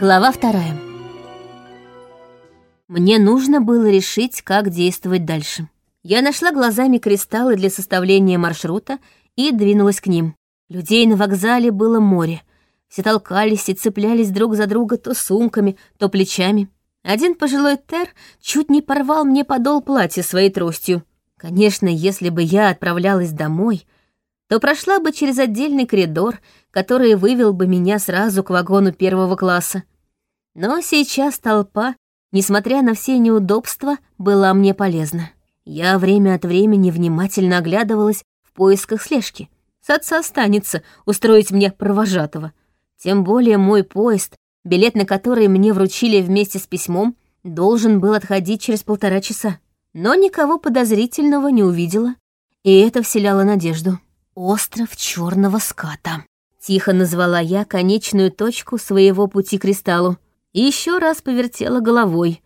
Глава вторая. Мне нужно было решить, как действовать дальше. Я нашла глазами кристаллы для составления маршрута и двинулась к ним. Людей на вокзале было море. Все толкались и цеплялись друг за друга то сумками, то плечами. Один пожилой тер чуть не порвал мне подол платья своей тростью. Конечно, если бы я отправлялась домой, то прошла бы через отдельный коридор, который вывел бы меня сразу к вагону первого класса. Но сейчас толпа, несмотря на все неудобства, была мне полезна. Я время от времени внимательно оглядывалась в поисках слежки. С отца останется устроить мне провожатого. Тем более мой поезд, билет на который мне вручили вместе с письмом, должен был отходить через полтора часа. Но никого подозрительного не увидела, и это вселяло надежду. «Остров черного ската», — тихо назвала я конечную точку своего пути к кристаллу и еще раз повертела головой,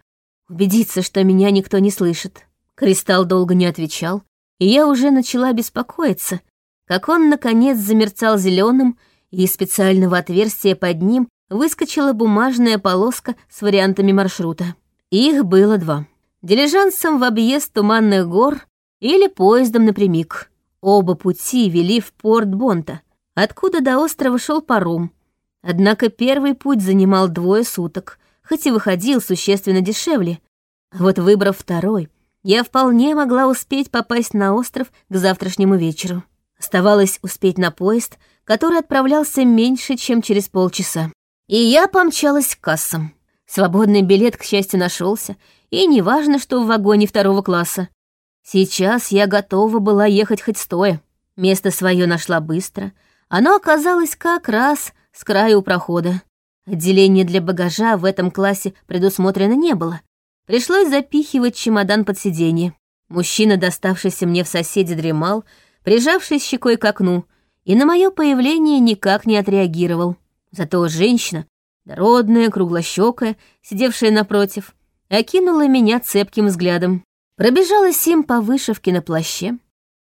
убедиться, что меня никто не слышит. Кристалл долго не отвечал, и я уже начала беспокоиться, как он, наконец, замерцал зеленым, и из специального отверстия под ним выскочила бумажная полоска с вариантами маршрута. Их было два. Дилижансом в объезд Туманных гор или поездом напрямик. Оба пути вели в порт Бонта, откуда до острова шел паром. Однако первый путь занимал двое суток, хоть и выходил существенно дешевле. А вот выбрав второй, я вполне могла успеть попасть на остров к завтрашнему вечеру. Оставалось успеть на поезд, который отправлялся меньше, чем через полчаса. И я помчалась к кассам. Свободный билет, к счастью, нашелся, и неважно, что в вагоне второго класса. Сейчас я готова была ехать хоть стоя. Место свое нашла быстро. Оно оказалось как раз с краю прохода. Отделения для багажа в этом классе предусмотрено не было. Пришлось запихивать чемодан под сиденье. Мужчина, доставшийся мне в соседе, дремал, прижавшись щекой к окну, и на мое появление никак не отреагировал. Зато женщина, дородная, круглощекая, сидевшая напротив, окинула меня цепким взглядом. Пробежалась им по вышивке на плаще,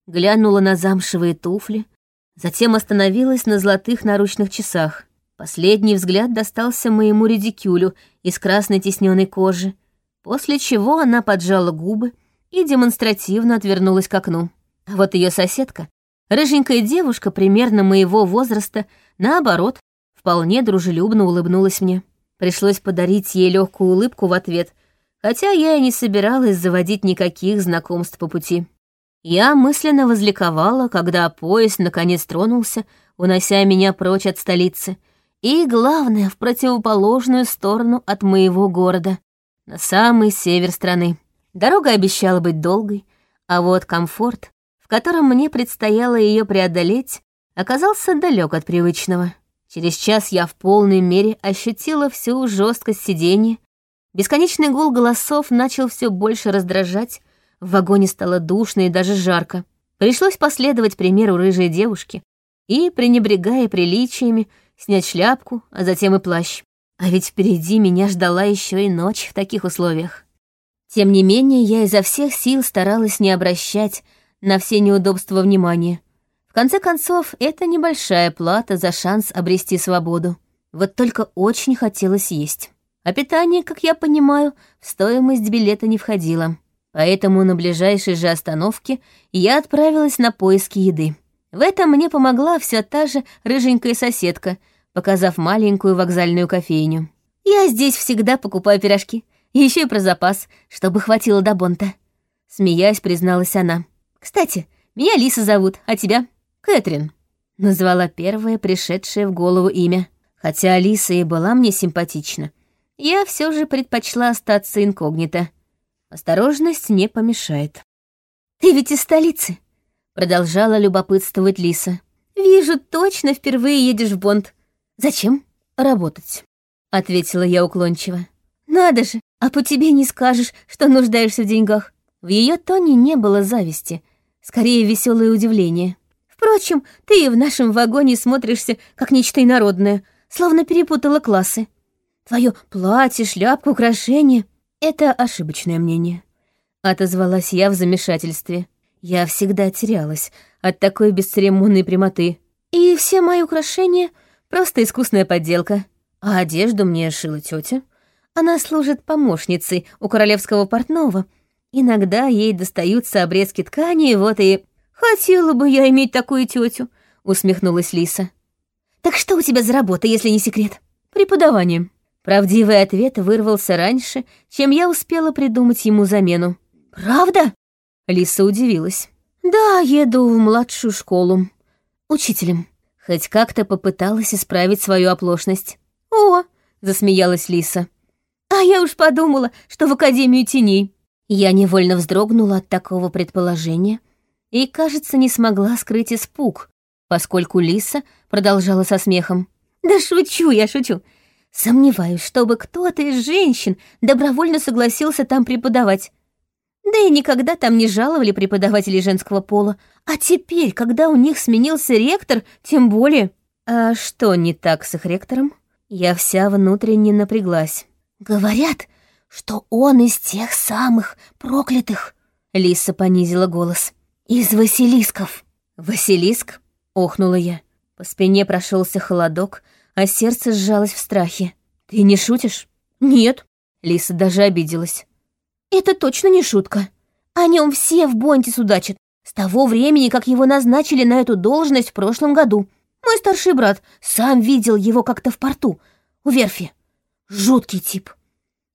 глянула на замшевые туфли, затем остановилась на золотых наручных часах. Последний взгляд достался моему редикюлю из красной тисненной кожи, после чего она поджала губы и демонстративно отвернулась к окну. А вот ее соседка, рыженькая девушка примерно моего возраста, наоборот, вполне дружелюбно улыбнулась мне. Пришлось подарить ей легкую улыбку в ответ — хотя я и не собиралась заводить никаких знакомств по пути. Я мысленно возликовала, когда поезд наконец тронулся, унося меня прочь от столицы, и, главное, в противоположную сторону от моего города, на самый север страны. Дорога обещала быть долгой, а вот комфорт, в котором мне предстояло ее преодолеть, оказался далек от привычного. Через час я в полной мере ощутила всю жесткость сиденья Бесконечный гул голосов начал все больше раздражать, в вагоне стало душно и даже жарко. Пришлось последовать примеру рыжей девушки и, пренебрегая приличиями, снять шляпку, а затем и плащ. А ведь впереди меня ждала еще и ночь в таких условиях. Тем не менее, я изо всех сил старалась не обращать на все неудобства внимания. В конце концов, это небольшая плата за шанс обрести свободу. Вот только очень хотелось есть. А питание, как я понимаю, в стоимость билета не входило. Поэтому на ближайшей же остановке я отправилась на поиски еды. В этом мне помогла вся та же рыженькая соседка, показав маленькую вокзальную кофейню. «Я здесь всегда покупаю пирожки, еще и про запас, чтобы хватило до бонта», — смеясь призналась она. «Кстати, меня Лиса зовут, а тебя?» «Кэтрин», — назвала первое пришедшее в голову имя. Хотя Алиса и была мне симпатична, я все же предпочла остаться инкогнито. Осторожность не помешает. «Ты ведь из столицы?» — продолжала любопытствовать Лиса. «Вижу, точно впервые едешь в Бонд. Зачем?» «Работать», — ответила я уклончиво. «Надо же, а по тебе не скажешь, что нуждаешься в деньгах». В ее тоне не было зависти, скорее веселое удивление. «Впрочем, ты и в нашем вагоне смотришься, как нечто инородное, словно перепутала классы. Твое платье, шляпка, украшения — это ошибочное мнение. Отозвалась я в замешательстве. Я всегда терялась от такой бесцеремонной прямоты. И все мои украшения — просто искусная подделка. А одежду мне шила тетя. Она служит помощницей у королевского портного. Иногда ей достаются обрезки ткани, вот и... «Хотела бы я иметь такую тетю», — усмехнулась Лиса. «Так что у тебя за работа, если не секрет?» «Преподавание». Правдивый ответ вырвался раньше, чем я успела придумать ему замену. «Правда?» Лиса удивилась. «Да, еду в младшую школу. Учителем». Хоть как-то попыталась исправить свою оплошность. «О!» — засмеялась Лиса. «А я уж подумала, что в Академию теней». Я невольно вздрогнула от такого предположения и, кажется, не смогла скрыть испуг, поскольку Лиса продолжала со смехом. «Да шучу я, шучу. Сомневаюсь, чтобы кто-то из женщин добровольно согласился там преподавать. Да и никогда там не жаловали преподавателей женского пола. А теперь, когда у них сменился ректор, тем более... А что не так с их ректором? Я вся внутренне напряглась. Говорят, что он из тех самых проклятых. Лиса понизила голос. Из Василисков. Василиск? Охнула я. По спине прошелся холодок, а сердце сжалось в страхе. Ты не шутишь? Нет. Лиса даже обиделась. Это точно не шутка. О нем все в Бонте судачат. С того времени, как его назначили на эту должность в прошлом году. Мой старший брат сам видел его как-то в порту, у верфи. Жуткий тип.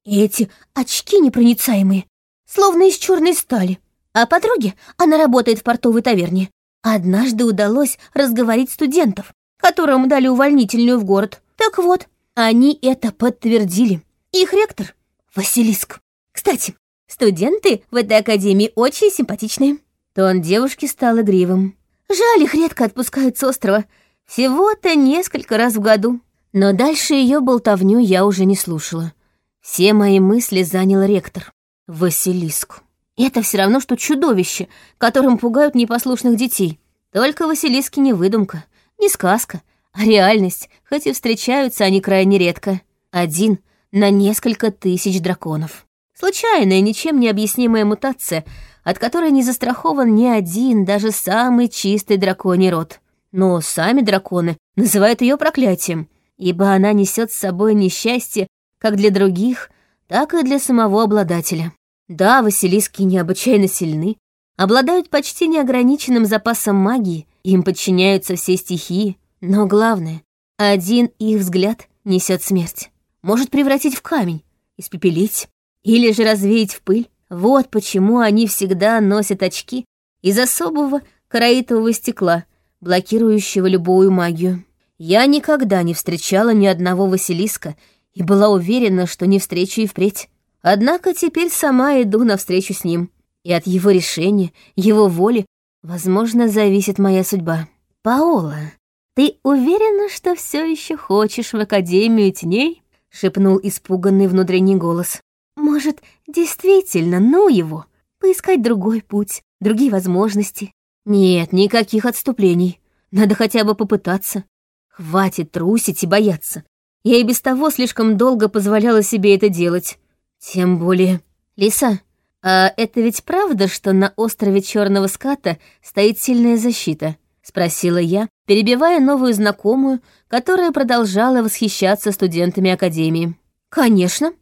И эти очки непроницаемые, словно из черной стали. А подруге она работает в портовой таверне. Однажды удалось разговорить студентов, которым дали увольнительную в город. Так вот, они это подтвердили. Их ректор — Василиск. Кстати, Студенты в этой академии очень симпатичные». Тон девушки стал игривым. «Жаль, их редко отпускают с острова. Всего-то несколько раз в году». Но дальше ее болтовню я уже не слушала. Все мои мысли занял ректор. Василиск. Это все равно, что чудовище, которым пугают непослушных детей. Только Василиски не выдумка, не сказка, а реальность, хоть и встречаются они крайне редко. Один на несколько тысяч драконов. Случайная, ничем не объяснимая мутация, от которой не застрахован ни один, даже самый чистый драконий род. Но сами драконы называют ее проклятием, ибо она несет с собой несчастье как для других, так и для самого обладателя. Да, Василиски необычайно сильны, обладают почти неограниченным запасом магии, им подчиняются все стихии, но главное, один их взгляд несет смерть. Может превратить в камень, испепелить, или же развеять в пыль. Вот почему они всегда носят очки из особого караитового стекла, блокирующего любую магию. Я никогда не встречала ни одного Василиска и была уверена, что не встречу и впредь. Однако теперь сама иду навстречу с ним, и от его решения, его воли, возможно, зависит моя судьба. Паола, ты уверена, что все еще хочешь в Академию теней? шепнул испуганный внутренний голос. Может, действительно, ну его, поискать другой путь, другие возможности. Нет, никаких отступлений. Надо хотя бы попытаться. Хватит трусить и бояться. Я и без того слишком долго позволяла себе это делать. Тем более... Лиса, а это ведь правда, что на острове Черного Ската стоит сильная защита? Спросила я, перебивая новую знакомую, которая продолжала восхищаться студентами Академии. Конечно,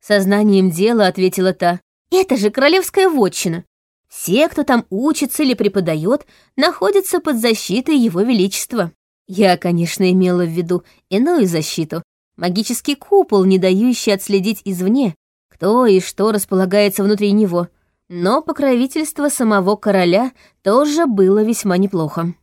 Сознанием дела ответила та. Это же королевская вотчина. Все, кто там учится или преподает, находятся под защитой его величества. Я, конечно, имела в виду иную защиту. Магический купол, не дающий отследить извне, кто и что располагается внутри него. Но покровительство самого короля тоже было весьма неплохо.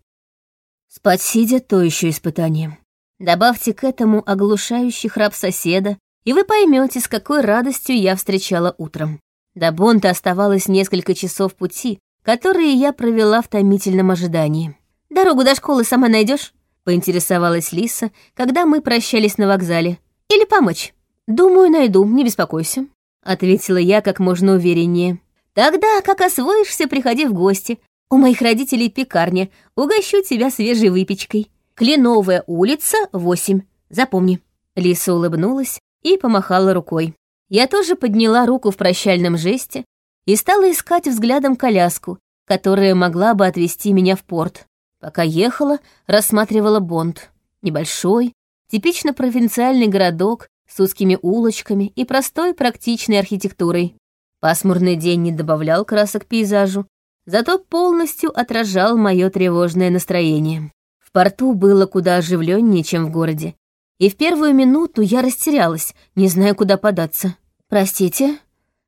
Спать сидя — то еще испытание. Добавьте к этому оглушающий храп соседа, и вы поймете, с какой радостью я встречала утром. До Бонта оставалось несколько часов пути, которые я провела в томительном ожидании. «Дорогу до школы сама найдешь? поинтересовалась Лиса, когда мы прощались на вокзале. «Или помочь?» «Думаю, найду, не беспокойся», — ответила я как можно увереннее. «Тогда, как освоишься, приходи в гости. У моих родителей пекарня, угощу тебя свежей выпечкой. Кленовая улица, 8. Запомни». Лиса улыбнулась и помахала рукой. Я тоже подняла руку в прощальном жесте и стала искать взглядом коляску, которая могла бы отвезти меня в порт. Пока ехала, рассматривала Бонд. Небольшой, Типично провинциальный городок с узкими улочками и простой практичной архитектурой. Пасмурный день не добавлял красок пейзажу, зато полностью отражал мое тревожное настроение. В порту было куда оживленнее, чем в городе, и в первую минуту я растерялась, не зная, куда податься. «Простите?»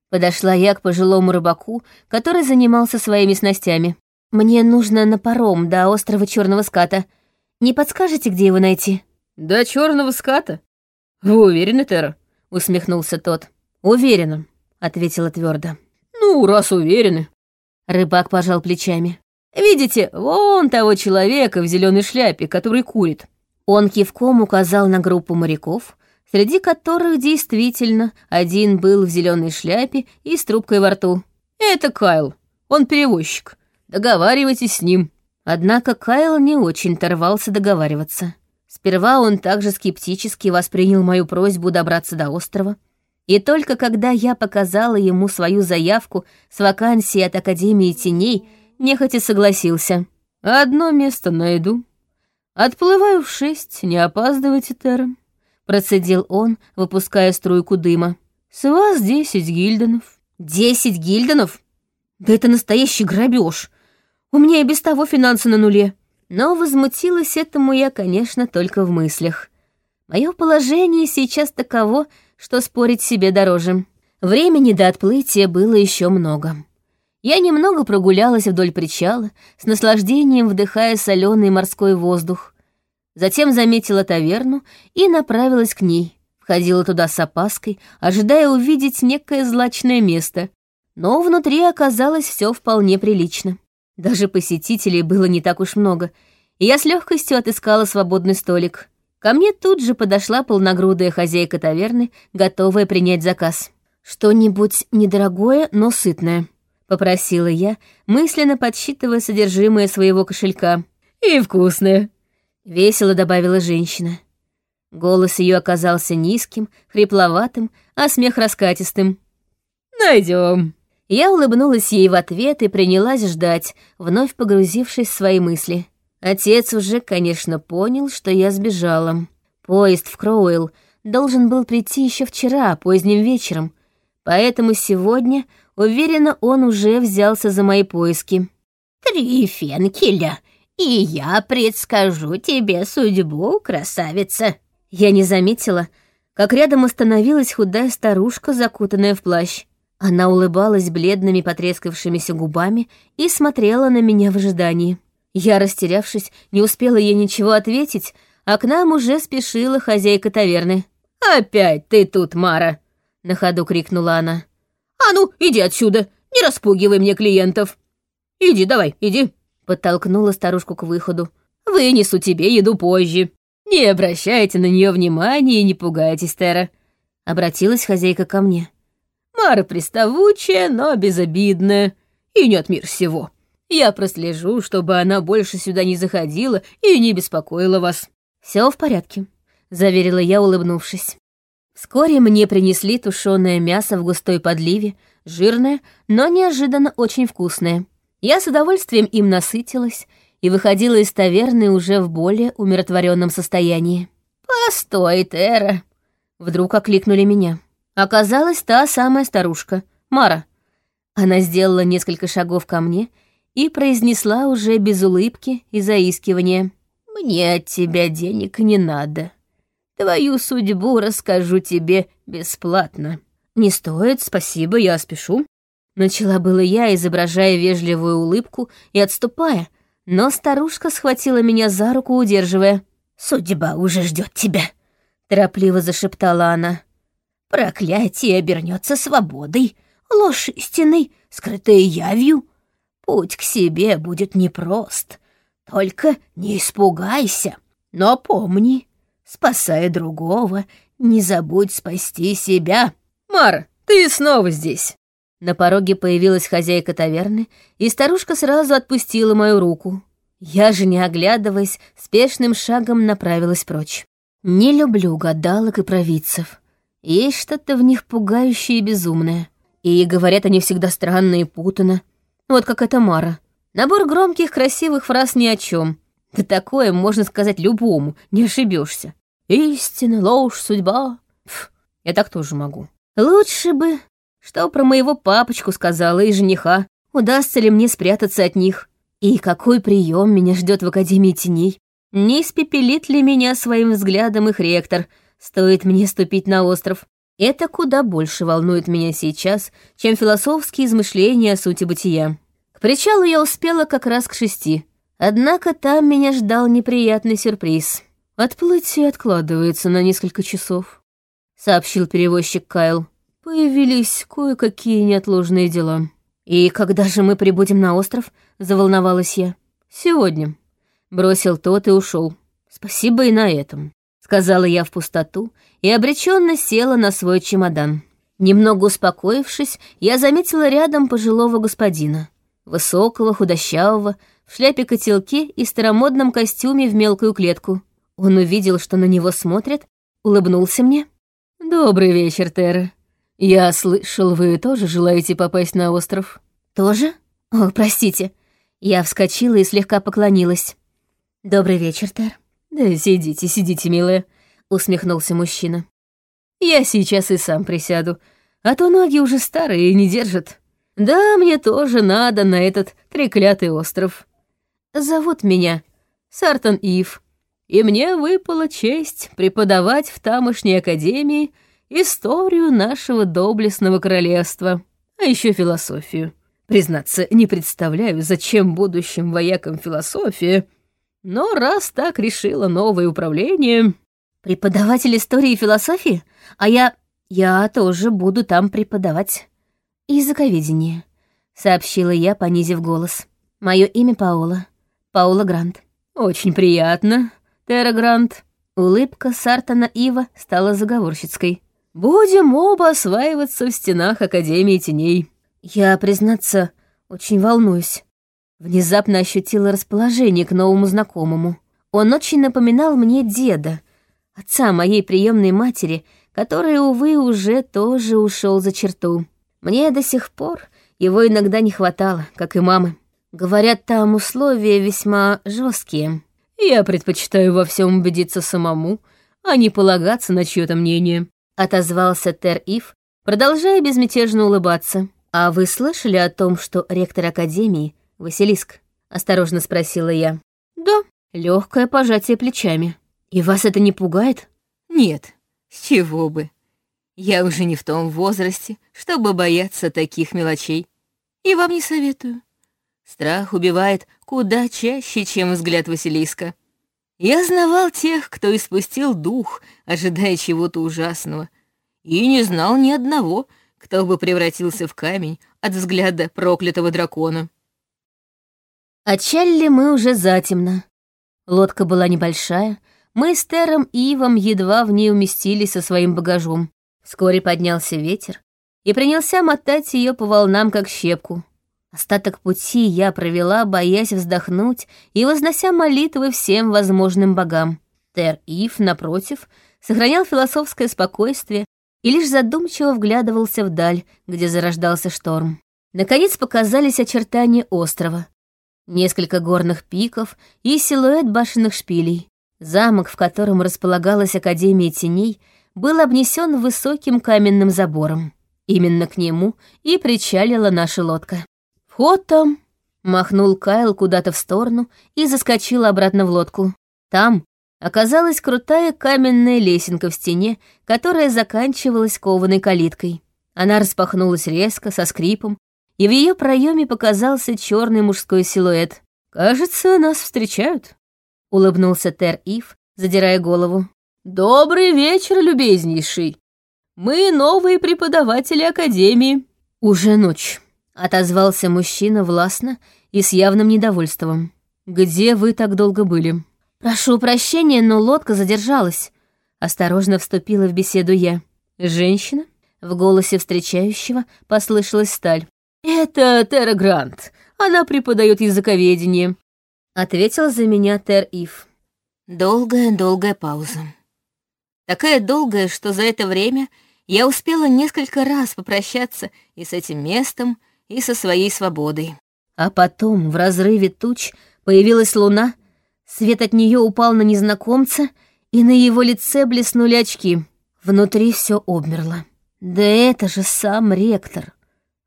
Подошла я к пожилому рыбаку, который занимался своими снастями. «Мне нужно на паром до острова Черного Ската. Не подскажете, где его найти?» «До Черного Ската? Вы уверены, Тера?» — усмехнулся тот. «Уверена», — ответила твердо. «Ну, раз уверены». Рыбак пожал плечами. «Видите, вон того человека в зеленой шляпе, который курит». Он кивком указал на группу моряков, среди которых действительно один был в зеленой шляпе и с трубкой во рту. «Это Кайл, он перевозчик. Договаривайтесь с ним». Однако Кайл не очень торвался договариваться. Сперва он также скептически воспринял мою просьбу добраться до острова, и только когда я показала ему свою заявку с вакансией от Академии Теней, нехотя согласился. «Одно место найду. Отплываю в шесть, не опаздывайте, Терра». Процедил он, выпуская струйку дыма. «С вас десять гильденов». «Десять гильденов? Да это настоящий грабеж. У меня и без того финансы на нуле». Но возмутилась этому я, конечно, только в мыслях. Мое положение сейчас таково, что спорить себе дороже. Времени до отплытия было еще много. Я немного прогулялась вдоль причала, с наслаждением вдыхая соленый морской воздух. Затем заметила таверну и направилась к ней. Входила туда с опаской, ожидая увидеть некое злачное место. Но внутри оказалось все вполне прилично. Даже посетителей было не так уж много, и я с легкостью отыскала свободный столик. Ко мне тут же подошла полногрудая хозяйка таверны, готовая принять заказ. «Что-нибудь недорогое, но сытное», — попросила я, мысленно подсчитывая содержимое своего кошелька. «И вкусное», Весело добавила женщина. Голос ее оказался низким, хрипловатым, а смех раскатистым. Найдем. Я улыбнулась ей в ответ и принялась ждать, вновь погрузившись в свои мысли. Отец уже, конечно, понял, что я сбежала. Поезд в Кроуэлл должен был прийти еще вчера, поздним вечером, поэтому сегодня, уверенно, он уже взялся за мои поиски. «Три фенкеля и я предскажу тебе судьбу, красавица». Я не заметила, как рядом остановилась худая старушка, закутанная в плащ. Она улыбалась бледными потрескавшимися губами и смотрела на меня в ожидании. Я, растерявшись, не успела ей ничего ответить, а к нам уже спешила хозяйка таверны. «Опять ты тут, Мара!» — на ходу крикнула она. «А ну, иди отсюда! Не распугивай мне клиентов! Иди, давай, иди!» Подтолкнула старушку к выходу. «Вынесу тебе еду позже. Не обращайте на нее внимания и не пугайтесь, Тера». Обратилась хозяйка ко мне. «Мара приставучая, но безобидная. И не от мира всего. Я прослежу, чтобы она больше сюда не заходила и не беспокоила вас». Все в порядке», — заверила я, улыбнувшись. Вскоре мне принесли тушеное мясо в густой подливе, жирное, но неожиданно очень вкусное. Я с удовольствием им насытилась и выходила из таверны уже в более умиротворенном состоянии. «Постой, Тера!» Вдруг окликнули меня. Оказалась та самая старушка, Мара. Она сделала несколько шагов ко мне и произнесла уже без улыбки и заискивания. «Мне от тебя денег не надо. Твою судьбу расскажу тебе бесплатно». «Не стоит, спасибо, я спешу», Начала было я, изображая вежливую улыбку и отступая, но старушка схватила меня за руку, удерживая. «Судьба уже ждет тебя», — торопливо зашептала она. «Проклятие обернется свободой, ложь истиной, скрытая явью. Путь к себе будет непрост. Только не испугайся, но помни, спасая другого, не забудь спасти себя». «Мара, ты снова здесь!» На пороге появилась хозяйка таверны, и старушка сразу отпустила мою руку. Я же, не оглядываясь, спешным шагом направилась прочь. Не люблю гадалок и провидцев. Есть что-то в них пугающее и безумное. И говорят они всегда странно и путано. Вот как эта Мара. Набор громких, красивых фраз ни о чем. Да такое можно сказать любому, не ошибешься. Истина, ложь, судьба. Пф, я так тоже могу. Лучше бы, что про моего папочку сказала и жениха. Удастся ли мне спрятаться от них? И какой прием меня ждет в Академии теней? Не испепелит ли меня своим взглядом их ректор, стоит мне ступить на остров? Это куда больше волнует меня сейчас, чем философские измышления о сути бытия. К причалу я успела как раз к шести. Однако там меня ждал неприятный сюрприз. «Отплытие откладывается на несколько часов», — сообщил перевозчик Кайл. «Появились кое-какие неотложные дела». «И когда же мы прибудем на остров?» — заволновалась я. «Сегодня», — бросил тот и ушел. «Спасибо и на этом», — сказала я в пустоту и обреченно села на свой чемодан. Немного успокоившись, я заметила рядом пожилого господина. Высокого, худощавого, в шляпе-котелке и старомодном костюме в мелкую клетку. Он увидел, что на него смотрят, улыбнулся мне. «Добрый вечер, Терра. Я слышал, вы тоже желаете попасть на остров?» «Тоже? О, простите». Я вскочила и слегка поклонилась. «Добрый вечер, Тер». «Да сидите, сидите, милая», — усмехнулся мужчина. «Я сейчас и сам присяду, а то ноги уже старые и не держат. Да, мне тоже надо на этот треклятый остров. Зовут меня Сартон Ив, и мне выпала честь преподавать в тамошней академии историю нашего доблестного королевства, а еще философию. Признаться, не представляю, зачем будущим воякам философия, но раз так решило новое управление... Преподаватель истории и философии? А я... я тоже буду там преподавать. Языковедение, сообщила я, понизив голос. Мое имя Паула. Паула Грант. Очень приятно, Тера Грант. Улыбка Сартана Ива стала заговорщицкой. Будем оба осваиваться в стенах Академии теней. Я, признаться, очень волнуюсь. Внезапно ощутила расположение к новому знакомому. Он очень напоминал мне деда, отца моей приемной матери, который, увы, уже тоже ушел за черту. Мне до сих пор его иногда не хватало, как и мамы. Говорят, там условия весьма жесткие. Я предпочитаю во всем убедиться самому, а не полагаться на чье-то мнение. — отозвался Тер-Ив, продолжая безмятежно улыбаться. «А вы слышали о том, что ректор Академии — Василиск?» — осторожно спросила я. «Да». Легкое пожатие плечами. «И вас это не пугает?» «Нет, с чего бы. Я уже не в том возрасте, чтобы бояться таких мелочей. И вам не советую. Страх убивает куда чаще, чем взгляд Василиска. Я знавал тех, кто испустил дух, ожидая чего-то ужасного, и не знал ни одного, кто бы превратился в камень от взгляда проклятого дракона. Отчалили мы уже затемно. Лодка была небольшая, мы с Тером и Ивом едва в ней уместились со своим багажом. Вскоре поднялся ветер и принялся мотать ее по волнам, как щепку. Остаток пути я провела, боясь вздохнуть и вознося молитвы всем возможным богам. Тер Ив, напротив, сохранял философское спокойствие и лишь задумчиво вглядывался вдаль, где зарождался шторм. Наконец показались очертания острова. Несколько горных пиков и силуэт башенных шпилей. Замок, в котором располагалась Академия теней, был обнесен высоким каменным забором. Именно к нему и причалила наша лодка. «Вход там!» — махнул Кайл куда-то в сторону и заскочил обратно в лодку. Там оказалась крутая каменная лесенка в стене, которая заканчивалась кованой калиткой. Она распахнулась резко, со скрипом, и в ее проеме показался черный мужской силуэт. «Кажется, нас встречают», — улыбнулся Тер Ив, задирая голову. «Добрый вечер, любезнейший. Мы новые преподаватели Академии». «Уже ночь», Отозвался мужчина властно и с явным недовольством. «Где вы так долго были?» «Прошу прощения, но лодка задержалась». Осторожно вступила в беседу я. «Женщина?» В голосе встречающего послышалась сталь. «Это Терра Грант. Она преподает языковедение», — ответил за меня Тер Ив. Долгая-долгая пауза. Такая долгая, что за это время я успела несколько раз попрощаться и с этим местом, и со своей свободой. А потом в разрыве туч появилась луна, свет от нее упал на незнакомца, и на его лице блеснули очки. Внутри все обмерло. Да это же сам ректор.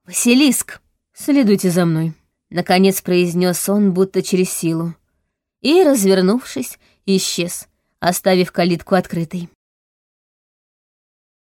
Василиск. Следуйте за мной. Наконец произнес он, будто через силу. И, развернувшись, исчез, оставив калитку открытой.